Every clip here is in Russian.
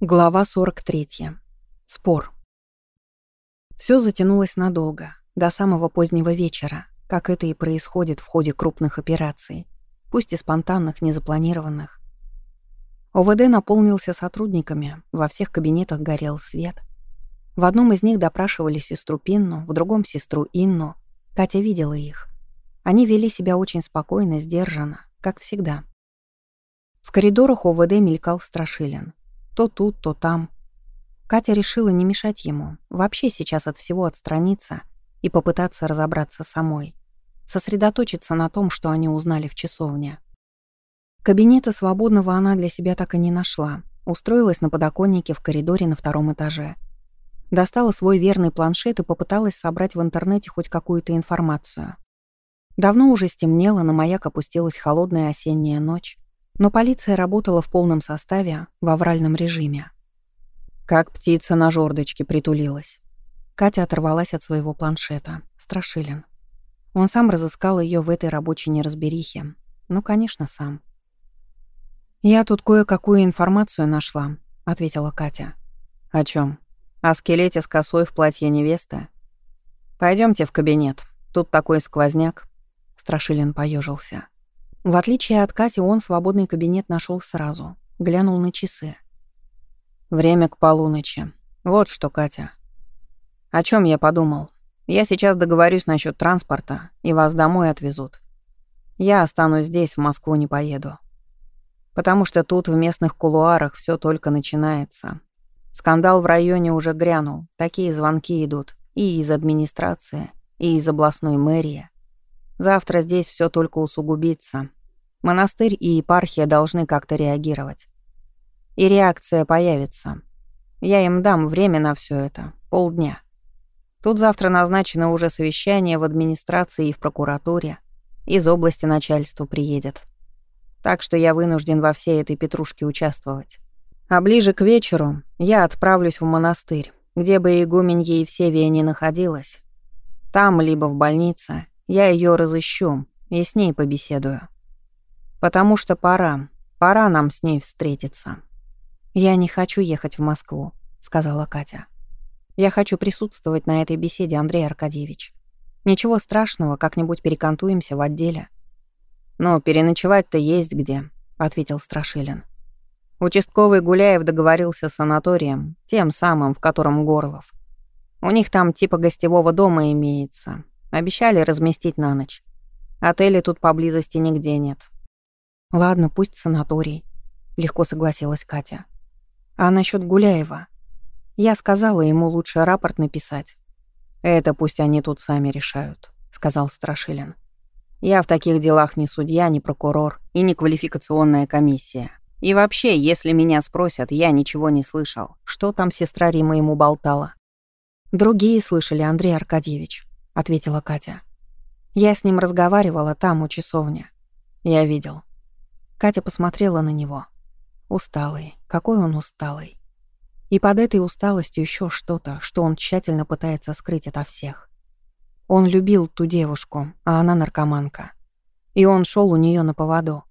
Глава 43. Спор. Все затянулось надолго, до самого позднего вечера, как это и происходит в ходе крупных операций, пусть и спонтанных, незапланированных. ОВД наполнился сотрудниками, во всех кабинетах горел свет. В одном из них допрашивали сестру Пинну, в другом — сестру Инну. Катя видела их. Они вели себя очень спокойно, сдержанно, как всегда. В коридорах ОВД мелькал Страшилин — то тут, то там. Катя решила не мешать ему, вообще сейчас от всего отстраниться и попытаться разобраться самой. Сосредоточиться на том, что они узнали в часовне. Кабинета свободного она для себя так и не нашла. Устроилась на подоконнике в коридоре на втором этаже. Достала свой верный планшет и попыталась собрать в интернете хоть какую-то информацию. Давно уже стемнело, на маяк опустилась холодная осенняя ночь. Но полиция работала в полном составе, в авральном режиме. Как птица на жердочке притулилась. Катя оторвалась от своего планшета. Страшилин. Он сам разыскал ее в этой рабочей неразберихе. Ну, конечно, сам. «Я тут кое-какую информацию нашла», — ответила Катя. «О чем? О скелете с косой в платье невесты? Пойдемте в кабинет. Тут такой сквозняк». Страшилин поежился. В отличие от Кати, он свободный кабинет нашел сразу. Глянул на часы. «Время к полуночи. Вот что, Катя. О чем я подумал? Я сейчас договорюсь насчет транспорта, и вас домой отвезут. Я останусь здесь, в Москву не поеду. Потому что тут, в местных кулуарах, все только начинается. Скандал в районе уже грянул. Такие звонки идут и из администрации, и из областной мэрии. Завтра здесь все только усугубится. Монастырь и епархия должны как-то реагировать. И реакция появится. Я им дам время на все это. Полдня. Тут завтра назначено уже совещание в администрации и в прокуратуре. Из области начальства приедет. Так что я вынужден во всей этой петрушке участвовать. А ближе к вечеру я отправлюсь в монастырь, где бы игуменья Евсевия не находилась. Там, либо в больнице, я ее разыщу и с ней побеседую. Потому что пора, пора нам с ней встретиться. «Я не хочу ехать в Москву», — сказала Катя. «Я хочу присутствовать на этой беседе, Андрей Аркадьевич. Ничего страшного, как-нибудь перекантуемся в отделе». «Ну, переночевать-то есть где», — ответил Страшилин. Участковый Гуляев договорился с санаторием, тем самым, в котором Горлов. У них там типа гостевого дома имеется. Обещали разместить на ночь. Отелей тут поблизости нигде нет. Ладно, пусть санаторий. Легко согласилась Катя. А насчет Гуляева? Я сказала ему лучше рапорт написать. Это пусть они тут сами решают, сказал Страшилин. Я в таких делах не судья, не прокурор и не квалификационная комиссия. И вообще, если меня спросят, я ничего не слышал. Что там сестра Рима ему болтала? Другие слышали, Андрей Аркадьевич. — ответила Катя. «Я с ним разговаривала там, у часовни. Я видел». Катя посмотрела на него. Усталый. Какой он усталый. И под этой усталостью еще что-то, что он тщательно пытается скрыть ото всех. Он любил ту девушку, а она наркоманка. И он шел у нее на поводу.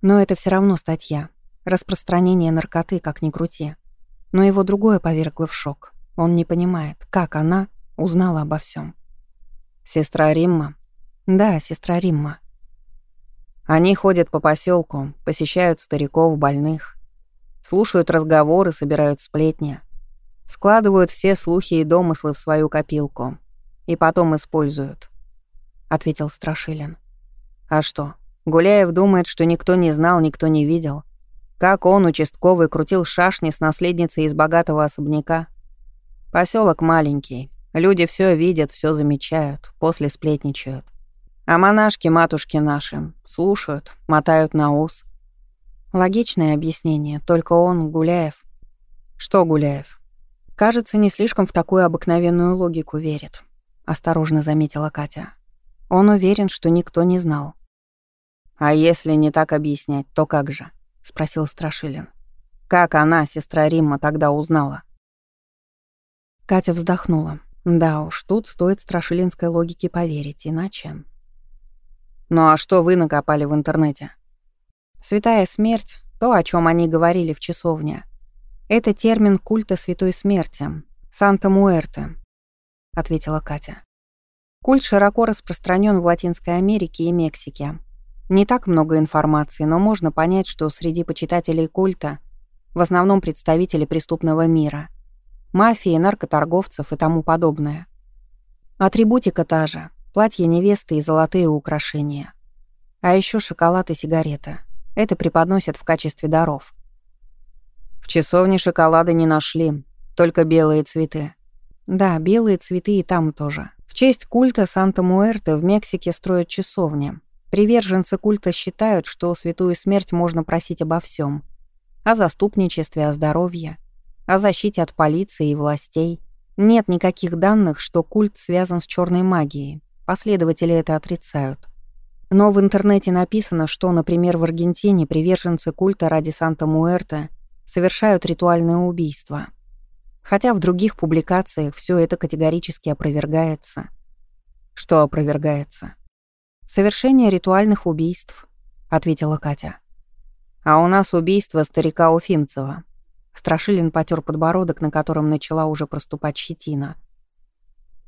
Но это все равно статья. Распространение наркоты, как ни крути. Но его другое повергло в шок. Он не понимает, как она узнала обо всем. Сестра Римма? Да, сестра Римма. Они ходят по поселку, посещают стариков, больных, слушают разговоры, собирают сплетни, складывают все слухи и домыслы в свою копилку и потом используют, ответил Страшилин. А что? Гуляев думает, что никто не знал, никто не видел. Как он, участковый, крутил шашни с наследницей из богатого особняка. Поселок маленький, Люди все видят, все замечают, после сплетничают. А монашки, матушки наши, слушают, мотают на ус. Логичное объяснение, только он, Гуляев. Что Гуляев? Кажется, не слишком в такую обыкновенную логику верит, осторожно заметила Катя. Он уверен, что никто не знал. А если не так объяснять, то как же? спросил Страшилин. Как она, сестра Римма, тогда узнала? Катя вздохнула. Да уж, тут стоит страшилинской логике поверить, иначе... Ну а что вы накопали в интернете? Святая смерть, то, о чем они говорили в часовне. Это термин культа святой смерти, Санта-Муэрте, ответила Катя. Культ широко распространен в Латинской Америке и Мексике. Не так много информации, но можно понять, что среди почитателей культа в основном представители преступного мира, мафии, наркоторговцев и тому подобное. Атрибутика та же, платье невесты и золотые украшения. А еще шоколад и сигареты. Это преподносят в качестве даров. В часовне шоколада не нашли, только белые цветы. Да, белые цветы и там тоже. В честь культа Санта-Муэрте в Мексике строят часовни. Приверженцы культа считают, что святую смерть можно просить обо всем: О заступничестве, о здоровье, о защите от полиции и властей. Нет никаких данных, что культ связан с черной магией. Последователи это отрицают. Но в интернете написано, что, например, в Аргентине приверженцы культа ради Санта-Муэрте совершают ритуальное убийство — Хотя в других публикациях все это категорически опровергается. Что опровергается? Совершение ритуальных убийств, ответила Катя. А у нас убийство старика Уфимцева. Страшилин потер подбородок, на котором начала уже проступать щетина.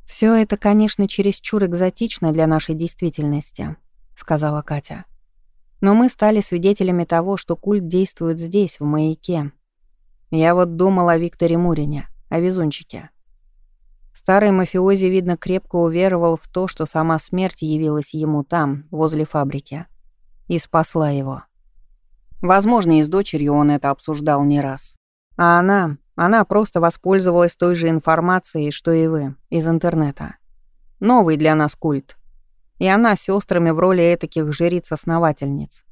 Все это, конечно, чересчур экзотично для нашей действительности, сказала Катя. Но мы стали свидетелями того, что культ действует здесь, в маяке, я вот думал о Викторе Мурине, о везунчике. Старый мафиози, видно, крепко уверовал в то, что сама смерть явилась ему там, возле фабрики, и спасла его. Возможно, и с дочерью он это обсуждал не раз. А она, она просто воспользовалась той же информацией, что и вы, из интернета. Новый для нас культ. И она с сестрами в роли этаких жриц-основательниц.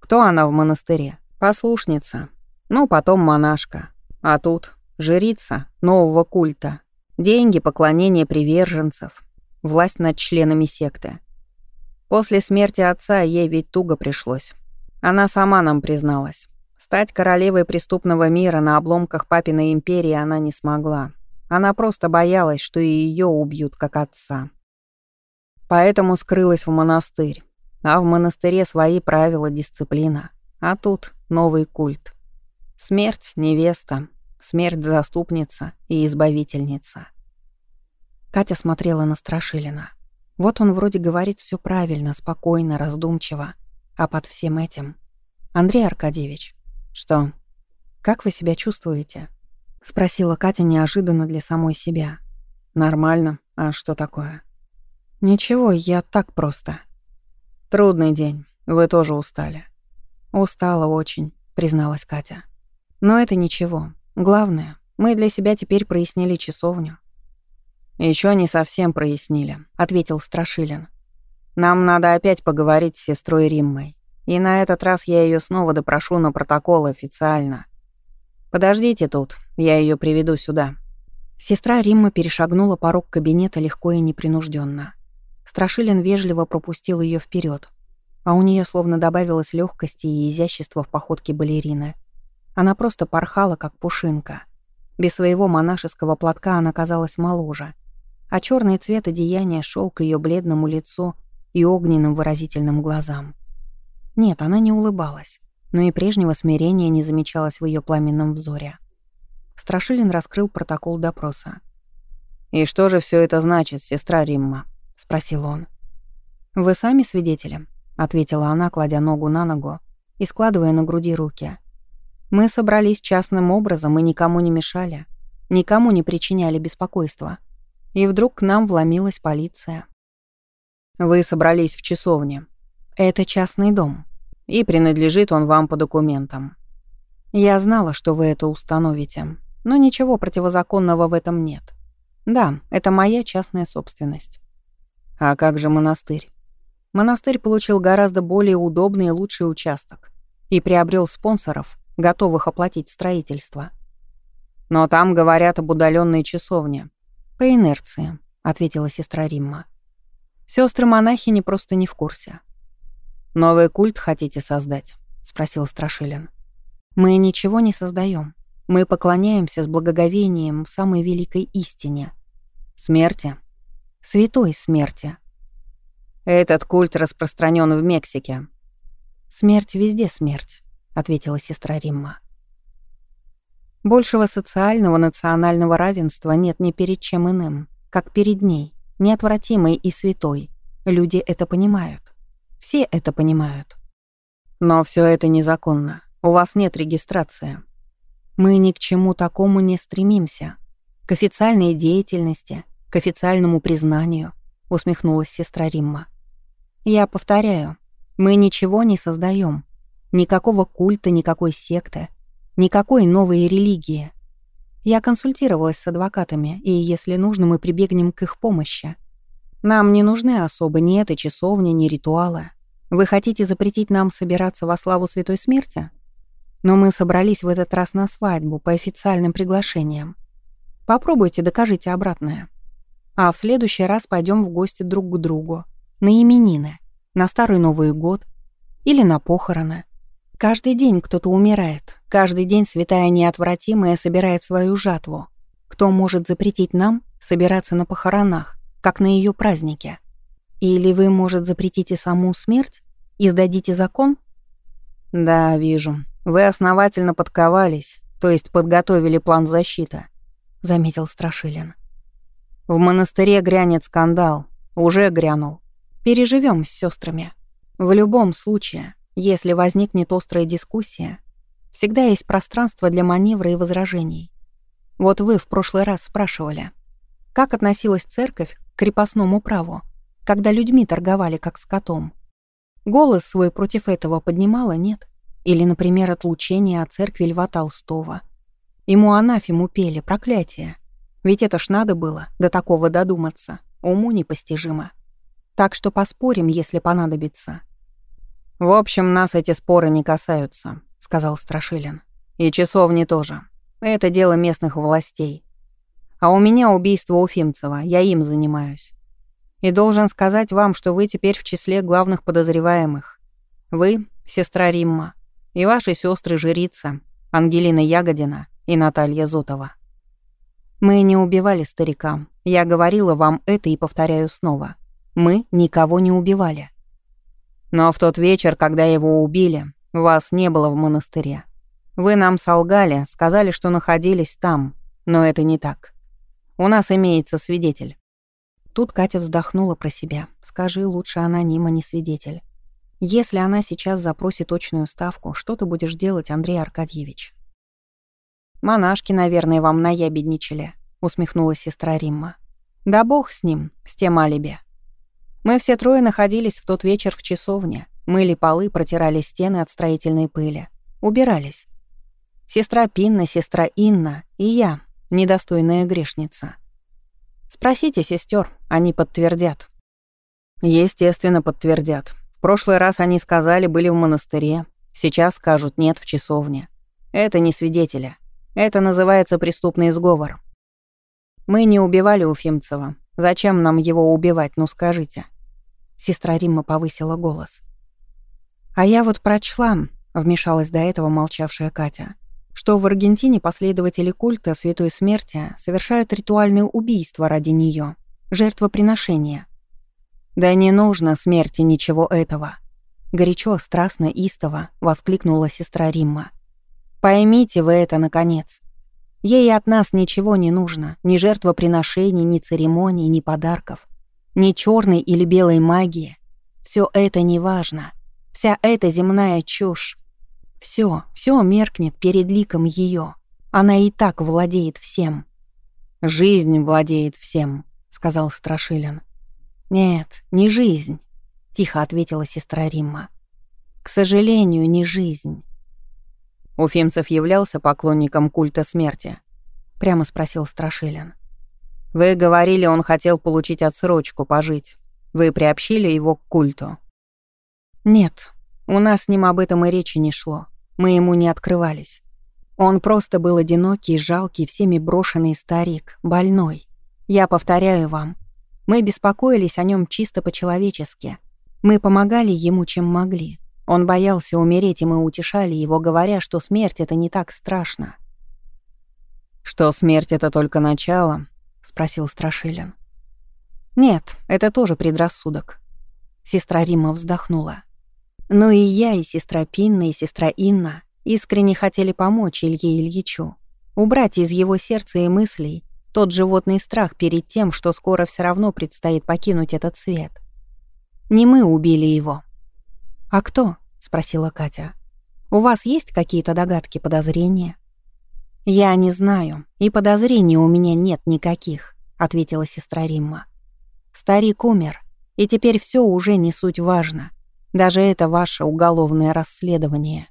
Кто она в монастыре? Послушница, ну, потом монашка. А тут жрица нового культа. Деньги, поклонение приверженцев. Власть над членами секты. После смерти отца ей ведь туго пришлось. Она сама нам призналась. Стать королевой преступного мира на обломках папиной империи она не смогла. Она просто боялась, что и ее убьют, как отца. Поэтому скрылась в монастырь. А в монастыре свои правила, дисциплина. А тут новый культ. Смерть — невеста, смерть — заступница и избавительница. Катя смотрела на Страшилина. Вот он вроде говорит все правильно, спокойно, раздумчиво. А под всем этим... Андрей Аркадьевич, что? Как вы себя чувствуете? Спросила Катя неожиданно для самой себя. Нормально. А что такое? Ничего, я так просто. Трудный день. Вы тоже устали. Устала очень, призналась Катя. Но это ничего. Главное, мы для себя теперь прояснили часовню. Еще не совсем прояснили, ответил Страшилин. Нам надо опять поговорить с сестрой Риммой. И на этот раз я ее снова допрошу на протокол официально. Подождите тут, я ее приведу сюда. Сестра Римма перешагнула порог кабинета легко и непринужденно. Страшилин вежливо пропустил ее вперед, а у нее словно добавилось легкости и изящества в походке балерины — она просто порхала, как пушинка. Без своего монашеского платка она казалась моложе, а черный цвет одеяния шел к ее бледному лицу и огненным выразительным глазам. Нет, она не улыбалась, но и прежнего смирения не замечалось в ее пламенном взоре. Страшилин раскрыл протокол допроса. «И что же все это значит, сестра Римма?» — спросил он. «Вы сами свидетели», — ответила она, кладя ногу на ногу и складывая на груди руки. Мы собрались частным образом и никому не мешали, никому не причиняли беспокойства. И вдруг к нам вломилась полиция. Вы собрались в часовне. Это частный дом. И принадлежит он вам по документам. Я знала, что вы это установите, но ничего противозаконного в этом нет. Да, это моя частная собственность. А как же монастырь? Монастырь получил гораздо более удобный и лучший участок и приобрел спонсоров, готовых оплатить строительство. Но там говорят об удаленной часовне. По инерции, ответила сестра Римма. Сестры монахини просто не в курсе. Новый культ хотите создать? спросил Страшилин. Мы ничего не создаем. Мы поклоняемся с благоговением самой великой истине смерти, святой смерти. Этот культ распространен в Мексике. Смерть везде смерть ответила сестра Римма. Большего социального национального равенства нет ни перед чем иным, как перед ней, неотвратимой и святой. Люди это понимают. Все это понимают. Но все это незаконно. У вас нет регистрации. Мы ни к чему такому не стремимся. К официальной деятельности, к официальному признанию, усмехнулась сестра Римма. Я повторяю, мы ничего не создаем. Никакого культа, никакой секты, никакой новой религии. Я консультировалась с адвокатами, и если нужно, мы прибегнем к их помощи. Нам не нужны особо ни этой часовни, ни ритуалы. Вы хотите запретить нам собираться во славу Святой Смерти? Но мы собрались в этот раз на свадьбу по официальным приглашениям. Попробуйте, докажите обратное. А в следующий раз пойдем в гости друг к другу. На именины, на Старый Новый год или на похороны. Каждый день кто-то умирает. Каждый день святая неотвратимая собирает свою жатву. Кто может запретить нам собираться на похоронах, как на ее празднике? Или вы, может, запретите саму смерть и сдадите закон? Да, вижу. Вы основательно подковались, то есть подготовили план защиты, заметил Страшилин. В монастыре грянет скандал. Уже грянул. Переживем с сестрами. В любом случае, если возникнет острая дискуссия, всегда есть пространство для маневра и возражений. Вот вы в прошлый раз спрашивали, как относилась церковь к крепостному праву, когда людьми торговали как скотом. Голос свой против этого поднимала, нет? Или, например, отлучение от церкви Льва Толстого. Ему анафему пели, проклятие. Ведь это ж надо было до такого додуматься. Уму непостижимо. Так что поспорим, если понадобится. «В общем, нас эти споры не касаются», — сказал Страшилин. «И часовни тоже. Это дело местных властей. А у меня убийство Уфимцева, я им занимаюсь. И должен сказать вам, что вы теперь в числе главных подозреваемых. Вы, сестра Римма, и ваши сестры жрица, Ангелина Ягодина и Наталья Зотова. Мы не убивали старика. Я говорила вам это и повторяю снова. Мы никого не убивали. Но в тот вечер, когда его убили, вас не было в монастыре. Вы нам солгали, сказали, что находились там, но это не так. У нас имеется свидетель. Тут Катя вздохнула про себя. Скажи, лучше анонима, не свидетель. Если она сейчас запросит точную ставку, что ты будешь делать, Андрей Аркадьевич? Монашки, наверное, вам наябедничали, усмехнулась сестра Римма. Да бог с ним, с тем алиби. Мы все трое находились в тот вечер в часовне, мыли полы, протирали стены от строительной пыли, убирались. Сестра Пинна, сестра Инна и я, недостойная грешница. Спросите сестер, они подтвердят. Естественно, подтвердят. В прошлый раз они сказали, были в монастыре. Сейчас скажут, нет, в часовне. Это не свидетели. Это называется преступный сговор. Мы не убивали Уфимцева. Зачем нам его убивать, ну скажите. Сестра Римма повысила голос. А я вот прочла, вмешалась до этого молчавшая Катя что в Аргентине последователи культа Святой Смерти совершают ритуальные убийства ради нее, жертвоприношения. «Да не нужно смерти ничего этого», — горячо, страстно, истово воскликнула сестра Римма. «Поймите вы это, наконец. Ей от нас ничего не нужно, ни жертвоприношений, ни церемоний, ни подарков, ни черной или белой магии. Все это не важно. Вся эта земная чушь все, все меркнет перед ликом ее. Она и так владеет всем. «Жизнь владеет всем», — сказал Страшилин. «Нет, не жизнь», — тихо ответила сестра Римма. «К сожалению, не жизнь». Уфимцев являлся поклонником культа смерти? Прямо спросил Страшилин. Вы говорили, он хотел получить отсрочку, пожить. Вы приобщили его к культу? Нет, у нас с ним об этом и речи не шло. Мы ему не открывались. Он просто был одинокий, жалкий, всеми брошенный старик, больной. Я повторяю вам, мы беспокоились о нем чисто по-человечески. Мы помогали ему, чем могли. Он боялся умереть, и мы утешали его, говоря, что смерть — это не так страшно. «Что смерть — это только начало?» — спросил Страшилин. «Нет, это тоже предрассудок». Сестра Рима вздохнула. Но и я, и сестра Пинна, и сестра Инна искренне хотели помочь Илье Ильичу. Убрать из его сердца и мыслей тот животный страх перед тем, что скоро все равно предстоит покинуть этот свет. Не мы убили его. «А кто?» — спросила Катя. «У вас есть какие-то догадки, подозрения?» «Я не знаю, и подозрений у меня нет никаких», — ответила сестра Римма. «Старик умер, и теперь все уже не суть важно. Даже это ваше уголовное расследование».